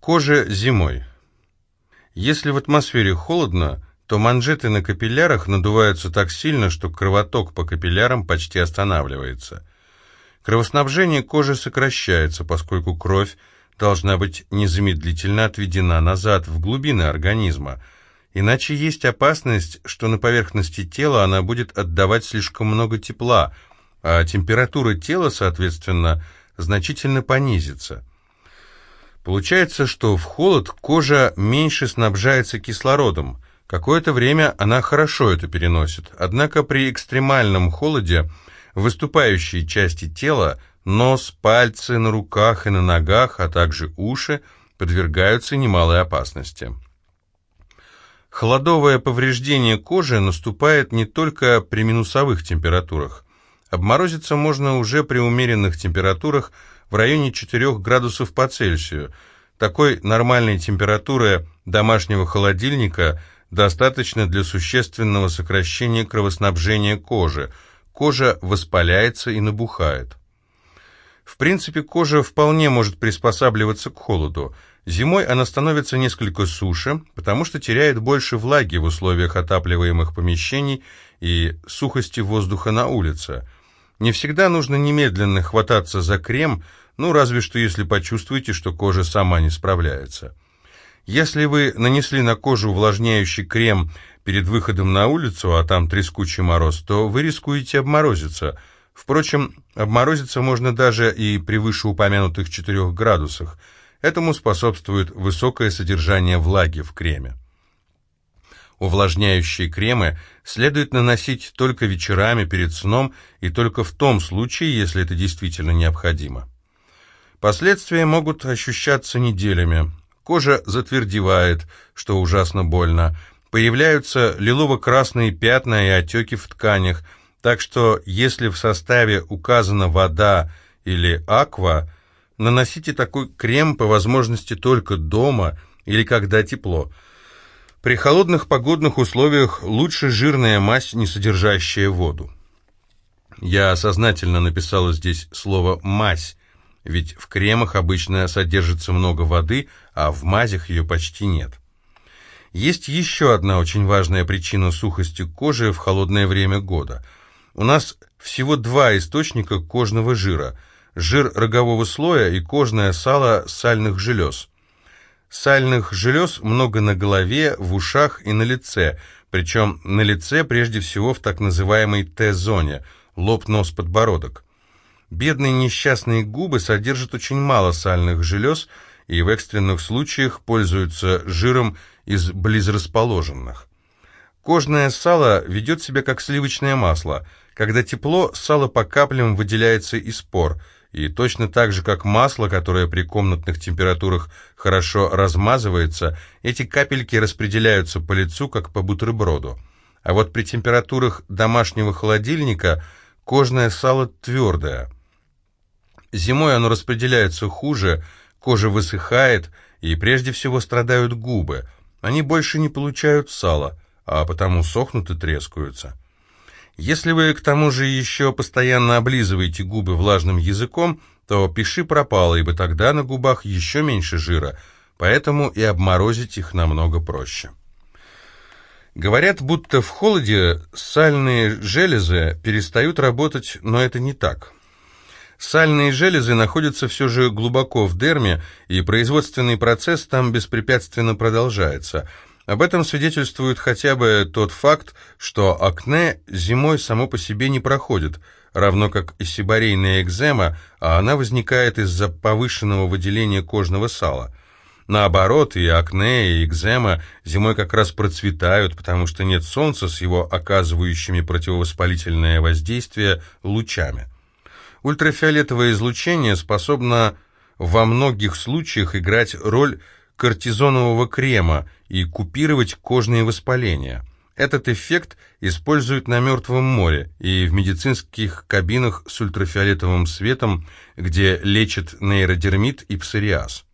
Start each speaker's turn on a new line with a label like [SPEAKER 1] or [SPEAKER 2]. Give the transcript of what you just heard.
[SPEAKER 1] Кожа зимой. Если в атмосфере холодно, то манжеты на капиллярах надуваются так сильно, что кровоток по капиллярам почти останавливается. Кровоснабжение кожи сокращается, поскольку кровь должна быть незамедлительно отведена назад, в глубины организма, иначе есть опасность, что на поверхности тела она будет отдавать слишком много тепла, а температура тела, соответственно, значительно понизится. Получается, что в холод кожа меньше снабжается кислородом. Какое-то время она хорошо это переносит, однако при экстремальном холоде выступающие части тела, нос, пальцы на руках и на ногах, а также уши, подвергаются немалой опасности. Холодовое повреждение кожи наступает не только при минусовых температурах. Обморозиться можно уже при умеренных температурах в районе 4 градусов по Цельсию. Такой нормальной температуры домашнего холодильника достаточно для существенного сокращения кровоснабжения кожи – кожа воспаляется и набухает. В принципе, кожа вполне может приспосабливаться к холоду. Зимой она становится несколько суше, потому что теряет больше влаги в условиях отапливаемых помещений и сухости воздуха на улице. Не всегда нужно немедленно хвататься за крем, ну разве что если почувствуете, что кожа сама не справляется. Если вы нанесли на кожу увлажняющий крем перед выходом на улицу, а там трескучий мороз, то вы рискуете обморозиться. Впрочем, обморозиться можно даже и при вышеупомянутых 4 градусах. Этому способствует высокое содержание влаги в креме. Увлажняющие кремы следует наносить только вечерами перед сном и только в том случае, если это действительно необходимо. Последствия могут ощущаться неделями. Кожа затвердевает, что ужасно больно, Появляются лилово-красные пятна и отеки в тканях, так что если в составе указана вода или аква, наносите такой крем по возможности только дома или когда тепло. При холодных погодных условиях лучше жирная мазь, не содержащая воду. Я сознательно написала здесь слово «мазь», ведь в кремах обычно содержится много воды, а в мазях ее почти нет. Есть еще одна очень важная причина сухости кожи в холодное время года. У нас всего два источника кожного жира – жир рогового слоя и кожное сало сальных желез. Сальных желез много на голове, в ушах и на лице, причем на лице прежде всего в так называемой Т-зоне – лоб, нос, подбородок. Бедные несчастные губы содержат очень мало сальных желез и в экстренных случаях пользуются жиром из близрасположенных. Кожное сало ведет себя как сливочное масло. Когда тепло, сало по каплям выделяется из пор, и точно так же, как масло, которое при комнатных температурах хорошо размазывается, эти капельки распределяются по лицу, как по бутерброду. А вот при температурах домашнего холодильника кожное сало твердое. Зимой оно распределяется хуже, кожа высыхает, и прежде всего страдают губы – они больше не получают сала, а потому сохнут и трескаются. Если вы к тому же еще постоянно облизываете губы влажным языком, то пиши пропало, ибо тогда на губах еще меньше жира, поэтому и обморозить их намного проще. Говорят, будто в холоде сальные железы перестают работать, но это не так. Сальные железы находятся все же глубоко в дерме, и производственный процесс там беспрепятственно продолжается. Об этом свидетельствует хотя бы тот факт, что акне зимой само по себе не проходит, равно как и сибарейная экзема, а она возникает из-за повышенного выделения кожного сала. Наоборот, и акне, и экзема зимой как раз процветают, потому что нет солнца с его оказывающими противовоспалительное воздействие лучами. Ультрафиолетовое излучение способно во многих случаях играть роль кортизонового крема и купировать кожные воспаления. Этот эффект используют на Мертвом море и в медицинских кабинах с ультрафиолетовым светом, где лечат нейродермит и псориаз.